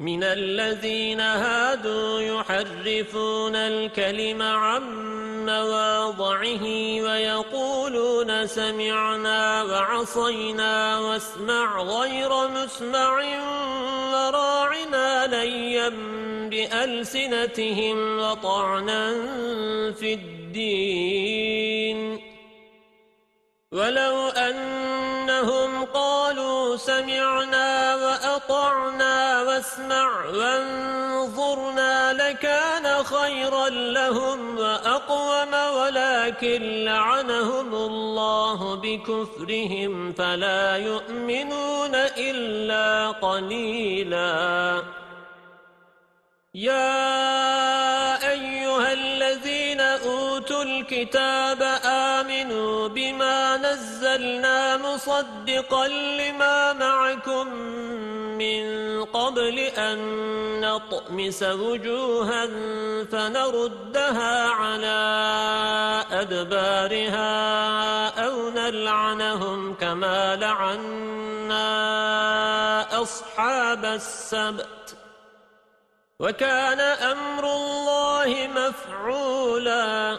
من الذين هادوا يحرفون الكلم عن مواضعه ويقولون سمعنا وعصينا واسمع غير مسمع وراعنا ليا بألسنتهم وطعنا في الدين. ولو أنهم قالوا سمعنا وأطعنا واسمع وانظرنا لكان خيرا لهم وأقوم ولكن لعنهم الله بكفرهم فلا يؤمنون إلا قليلا. يا أوتوا الكتاب آمنوا بما نزلنا مصدقا لما معكم من قبل أن نطمس وجوها فنردها على أدبارها أو نلعنهم كما لعنا أصحاب السبت وكان أمر الله مفعولا